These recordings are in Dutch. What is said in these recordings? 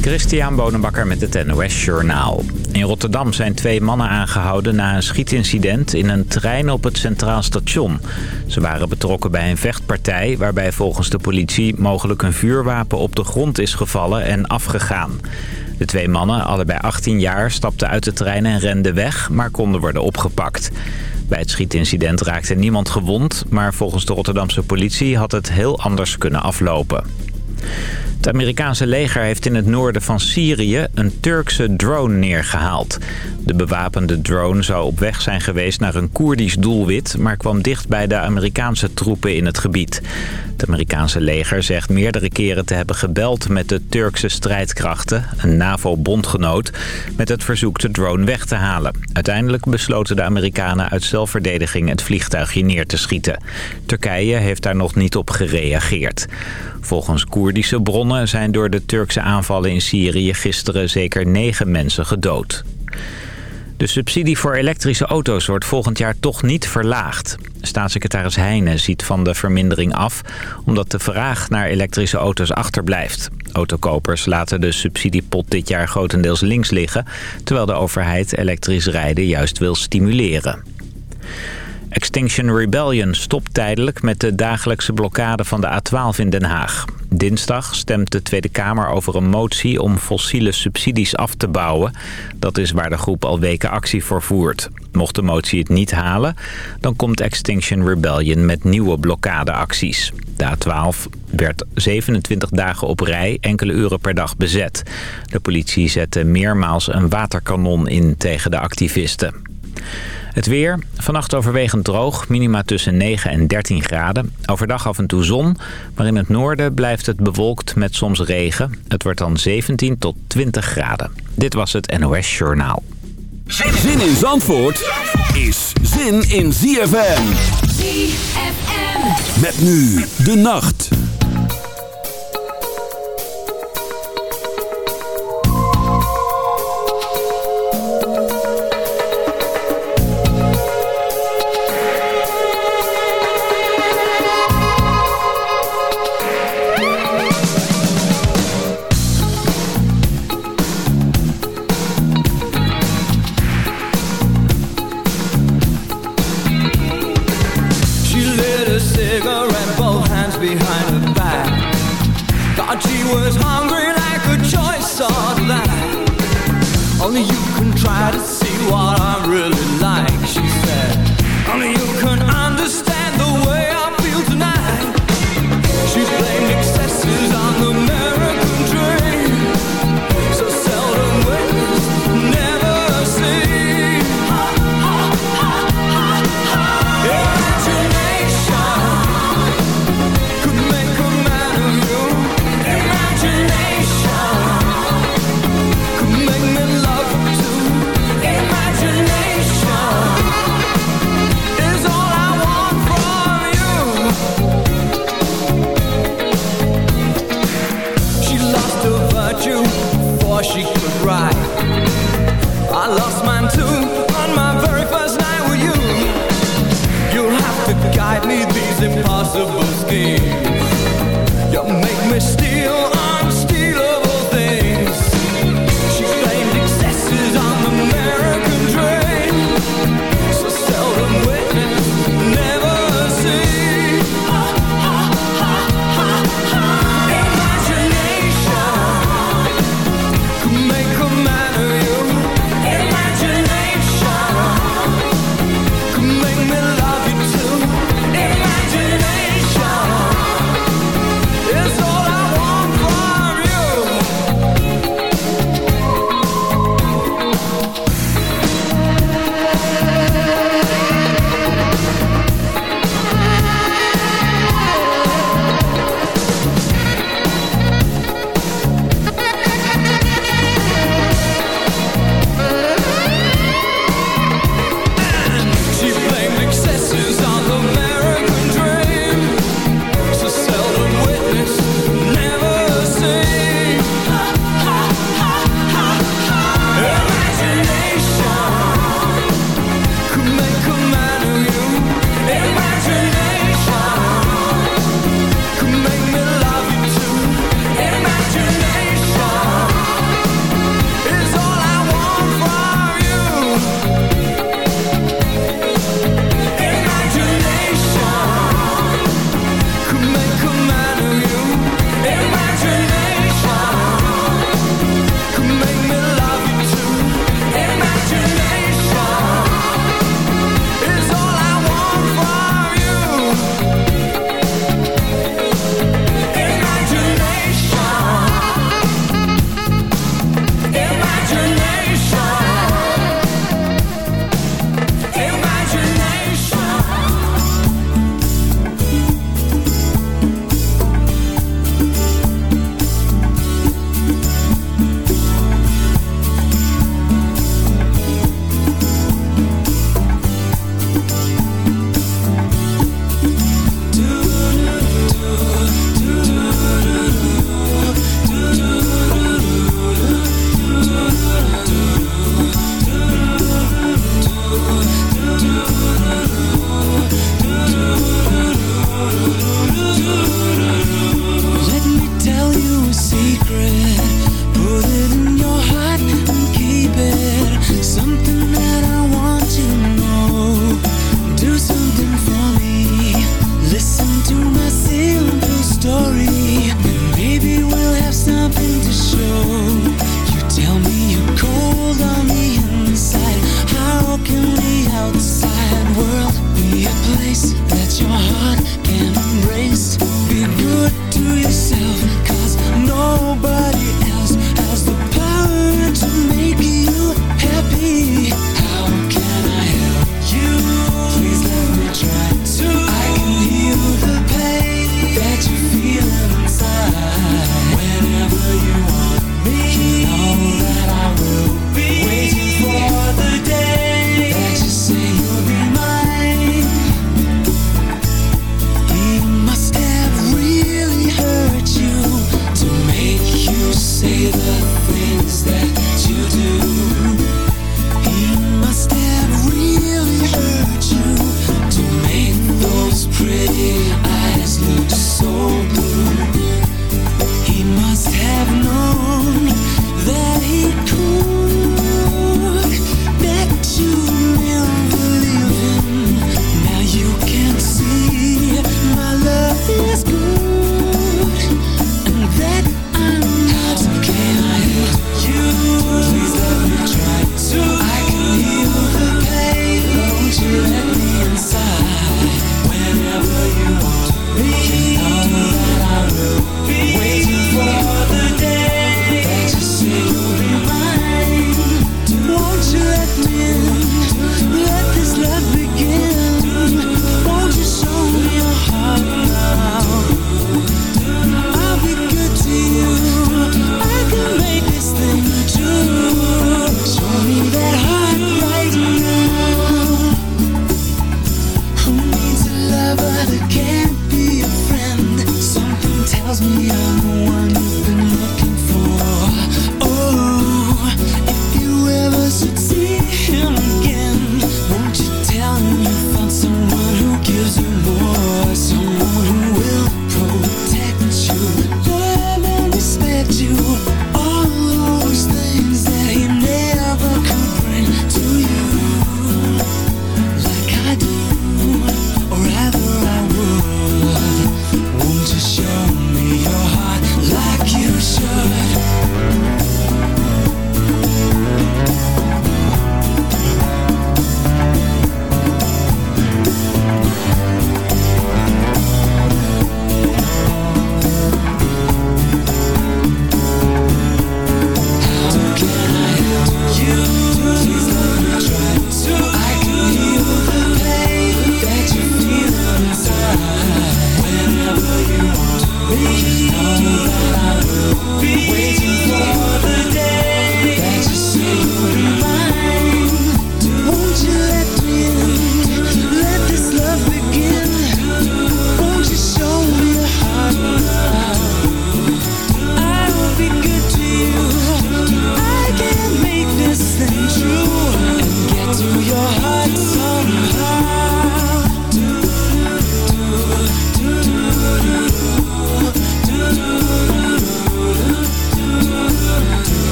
Christian Bonenbakker met het NOS Journaal. In Rotterdam zijn twee mannen aangehouden na een schietincident in een trein op het Centraal Station. Ze waren betrokken bij een vechtpartij waarbij volgens de politie mogelijk een vuurwapen op de grond is gevallen en afgegaan. De twee mannen, allebei 18 jaar, stapten uit de trein en renden weg, maar konden worden opgepakt. Bij het schietincident raakte niemand gewond, maar volgens de Rotterdamse politie had het heel anders kunnen aflopen. Het Amerikaanse leger heeft in het noorden van Syrië een Turkse drone neergehaald. De bewapende drone zou op weg zijn geweest naar een Koerdisch doelwit... maar kwam dicht bij de Amerikaanse troepen in het gebied. Het Amerikaanse leger zegt meerdere keren te hebben gebeld met de Turkse strijdkrachten... een NAVO-bondgenoot, met het verzoek de drone weg te halen. Uiteindelijk besloten de Amerikanen uit zelfverdediging het vliegtuigje neer te schieten. Turkije heeft daar nog niet op gereageerd. Volgens Koerdische bronnen zijn door de Turkse aanvallen in Syrië gisteren zeker negen mensen gedood. De subsidie voor elektrische auto's wordt volgend jaar toch niet verlaagd. Staatssecretaris Heijnen ziet van de vermindering af... omdat de vraag naar elektrische auto's achterblijft. Autokopers laten de subsidiepot dit jaar grotendeels links liggen... terwijl de overheid elektrisch rijden juist wil stimuleren. Extinction Rebellion stopt tijdelijk met de dagelijkse blokkade van de A12 in Den Haag. Dinsdag stemt de Tweede Kamer over een motie om fossiele subsidies af te bouwen. Dat is waar de groep al weken actie voor voert. Mocht de motie het niet halen, dan komt Extinction Rebellion met nieuwe blokkadeacties. De A12 werd 27 dagen op rij enkele uren per dag bezet. De politie zette meermaals een waterkanon in tegen de activisten. Het weer. Vannacht overwegend droog. Minima tussen 9 en 13 graden. Overdag af en toe zon. Maar in het noorden blijft het bewolkt met soms regen. Het wordt dan 17 tot 20 graden. Dit was het NOS Journaal. Zin in Zandvoort is zin in ZFM. ZFM. Met nu de nacht.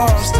lost.